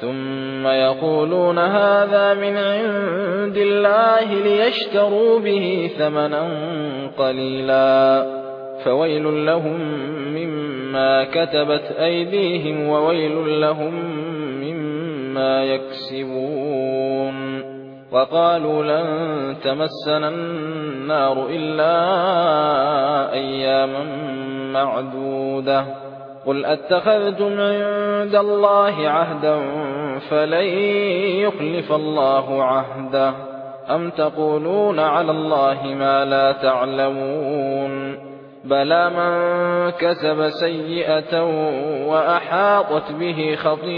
ثم يقولون هذا من عند الله ليشتروا به ثمنا قليلا. فويل لهم مما كتبت أيديهم وويل لهم مما يكسبون. وقالوا لن تمسنا النار إلا أياما معدودة. قل أتخذتم عند الله عهدا فلن يخلف الله عهده. أم تقولون على الله ما لا تعلمون؟ بلى من كسب سيئة وأحاطت به خطيئته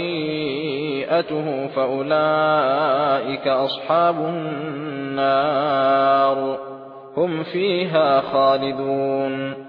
فأولئك أصحاب النار. هم فيها خالدون.